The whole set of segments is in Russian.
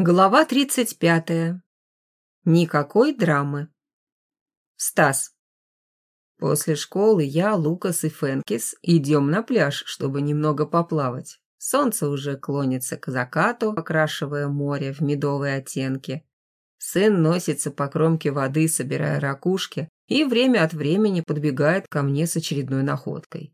Глава 35. Никакой драмы. Стас. После школы я, Лукас и Фенкис идем на пляж, чтобы немного поплавать. Солнце уже клонится к закату, окрашивая море в медовые оттенки. Сын носится по кромке воды, собирая ракушки, и время от времени подбегает ко мне с очередной находкой.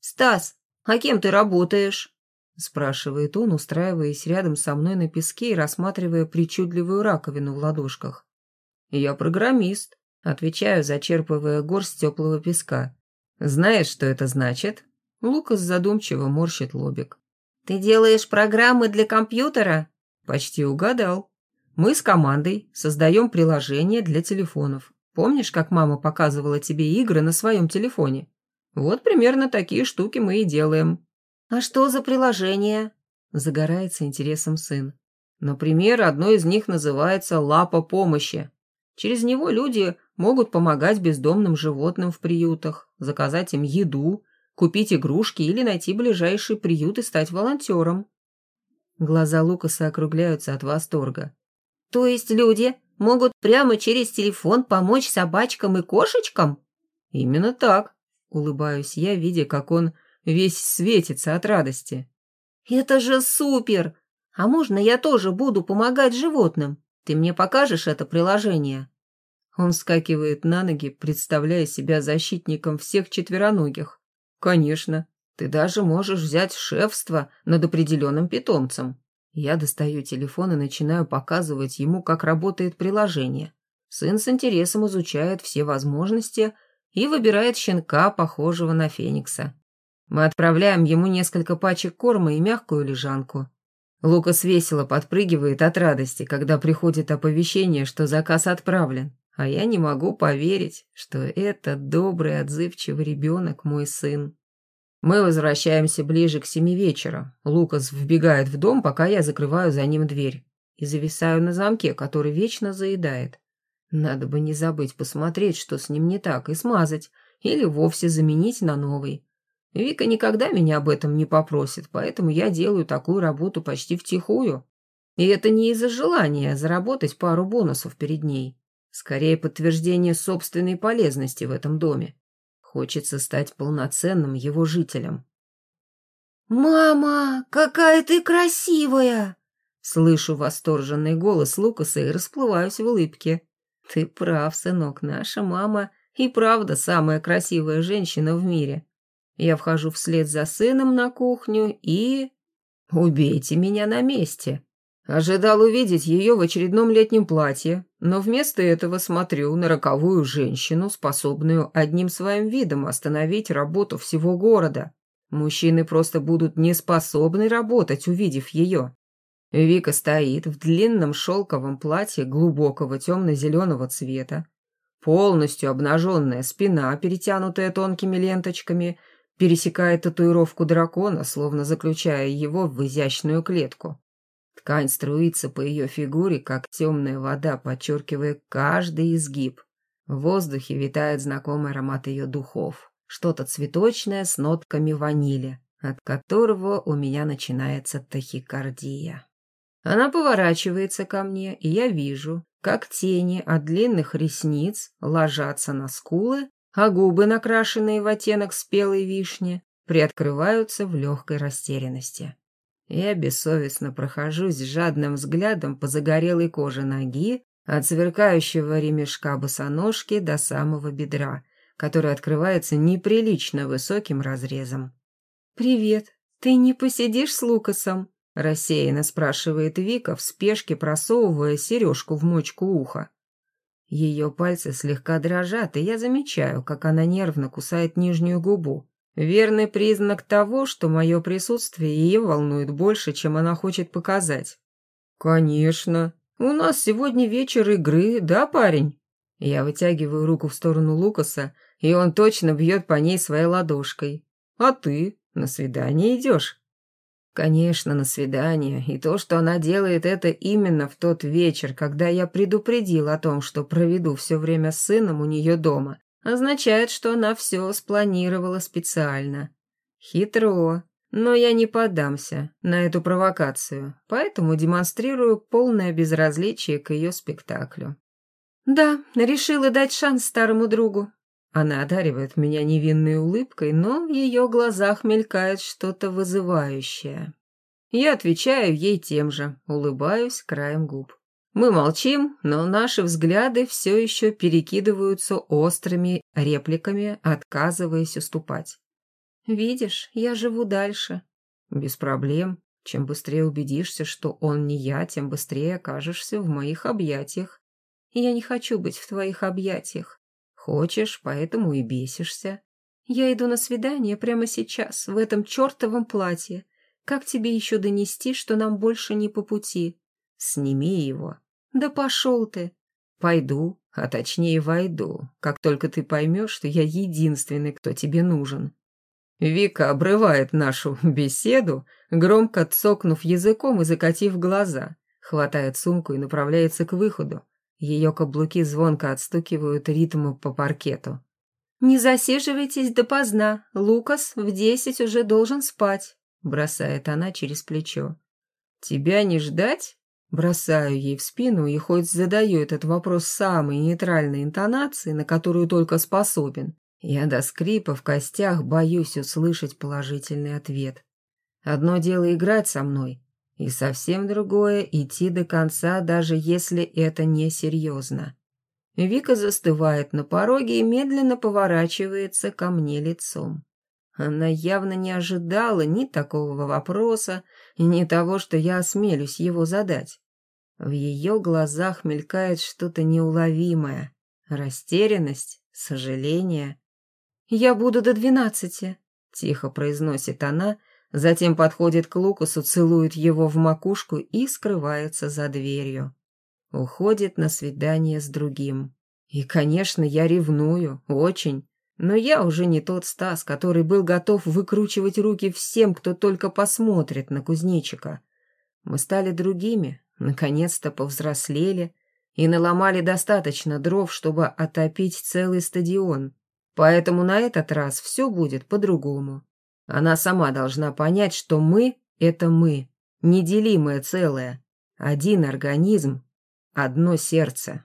«Стас, а кем ты работаешь?» — спрашивает он, устраиваясь рядом со мной на песке и рассматривая причудливую раковину в ладошках. «Я программист», — отвечаю, зачерпывая горсть теплого песка. «Знаешь, что это значит?» Лукас задумчиво морщит лобик. «Ты делаешь программы для компьютера?» «Почти угадал. Мы с командой создаем приложение для телефонов. Помнишь, как мама показывала тебе игры на своем телефоне? Вот примерно такие штуки мы и делаем. «А что за приложение?» – загорается интересом сын. Например, одно из них называется «Лапа помощи». Через него люди могут помогать бездомным животным в приютах, заказать им еду, купить игрушки или найти ближайший приют и стать волонтером. Глаза Лукаса округляются от восторга. «То есть люди могут прямо через телефон помочь собачкам и кошечкам?» «Именно так», — улыбаюсь я, видя, как он весь светится от радости. «Это же супер! А можно я тоже буду помогать животным? Ты мне покажешь это приложение?» Он вскакивает на ноги, представляя себя защитником всех четвероногих. «Конечно, ты даже можешь взять шефство над определенным питомцем». Я достаю телефон и начинаю показывать ему, как работает приложение. Сын с интересом изучает все возможности и выбирает щенка, похожего на Феникса. Мы отправляем ему несколько пачек корма и мягкую лежанку. Лукас весело подпрыгивает от радости, когда приходит оповещение, что заказ отправлен. А я не могу поверить, что это добрый, отзывчивый ребенок мой сын. Мы возвращаемся ближе к семи вечера. Лукас вбегает в дом, пока я закрываю за ним дверь. И зависаю на замке, который вечно заедает. Надо бы не забыть посмотреть, что с ним не так, и смазать, или вовсе заменить на новый. Вика никогда меня об этом не попросит, поэтому я делаю такую работу почти втихую. И это не из-за желания заработать пару бонусов перед ней. Скорее, подтверждение собственной полезности в этом доме. Хочется стать полноценным его жителем. «Мама, какая ты красивая!» Слышу восторженный голос Лукаса и расплываюсь в улыбке. «Ты прав, сынок, наша мама и правда самая красивая женщина в мире. Я вхожу вслед за сыном на кухню и... Убейте меня на месте. Ожидал увидеть ее в очередном летнем платье, но вместо этого смотрю на роковую женщину, способную одним своим видом остановить работу всего города. Мужчины просто будут не способны работать, увидев ее. Вика стоит в длинном шелковом платье глубокого темно-зеленого цвета. Полностью обнаженная спина, перетянутая тонкими ленточками – пересекает татуировку дракона, словно заключая его в изящную клетку. Ткань струится по ее фигуре, как темная вода, подчеркивая каждый изгиб. В воздухе витает знакомый аромат ее духов, что-то цветочное с нотками ванили, от которого у меня начинается тахикардия. Она поворачивается ко мне, и я вижу, как тени от длинных ресниц ложатся на скулы а губы, накрашенные в оттенок спелой вишни, приоткрываются в легкой растерянности. Я бессовестно прохожусь жадным взглядом по загорелой коже ноги, от сверкающего ремешка босоножки до самого бедра, который открывается неприлично высоким разрезом. «Привет, ты не посидишь с Лукасом?» – рассеянно спрашивает Вика, в спешке просовывая сережку в мочку уха. Ее пальцы слегка дрожат, и я замечаю, как она нервно кусает нижнюю губу. Верный признак того, что мое присутствие ее волнует больше, чем она хочет показать. «Конечно. У нас сегодня вечер игры, да, парень?» Я вытягиваю руку в сторону Лукаса, и он точно бьет по ней своей ладошкой. «А ты? На свидание идешь?» Конечно, на свидание, и то, что она делает это именно в тот вечер, когда я предупредил о том, что проведу все время с сыном у нее дома, означает, что она все спланировала специально. Хитро, Но я не поддамся на эту провокацию, поэтому демонстрирую полное безразличие к ее спектаклю. «Да, решила дать шанс старому другу». Она одаривает меня невинной улыбкой, но в ее глазах мелькает что-то вызывающее. Я отвечаю ей тем же, улыбаюсь краем губ. Мы молчим, но наши взгляды все еще перекидываются острыми репликами, отказываясь уступать. «Видишь, я живу дальше». «Без проблем. Чем быстрее убедишься, что он не я, тем быстрее окажешься в моих объятиях. Я не хочу быть в твоих объятиях. Хочешь, поэтому и бесишься. Я иду на свидание прямо сейчас, в этом чертовом платье. Как тебе еще донести, что нам больше не по пути? Сними его. Да пошел ты. Пойду, а точнее войду, как только ты поймешь, что я единственный, кто тебе нужен. Вика обрывает нашу беседу, громко цокнув языком и закатив глаза, хватает сумку и направляется к выходу. Ее каблуки звонко отстукивают ритмы по паркету. «Не засиживайтесь допоздна. Лукас в десять уже должен спать», — бросает она через плечо. «Тебя не ждать?» Бросаю ей в спину и хоть задаю этот вопрос самой нейтральной интонацией, на которую только способен, я до скрипа в костях боюсь услышать положительный ответ. Одно дело играть со мной, и совсем другое — идти до конца, даже если это не серьезно. Вика застывает на пороге и медленно поворачивается ко мне лицом. Она явно не ожидала ни такого вопроса, ни того, что я осмелюсь его задать. В ее глазах мелькает что-то неуловимое. Растерянность, сожаление. «Я буду до двенадцати», — тихо произносит она, затем подходит к Лукасу, целует его в макушку и скрывается за дверью. Уходит на свидание с другим. И, конечно, я ревную, очень. Но я уже не тот Стас, который был готов выкручивать руки всем, кто только посмотрит на кузнечика. Мы стали другими, наконец-то повзрослели и наломали достаточно дров, чтобы отопить целый стадион. Поэтому на этот раз все будет по-другому. Она сама должна понять, что мы — это мы, неделимое целое, один организм, одно сердце.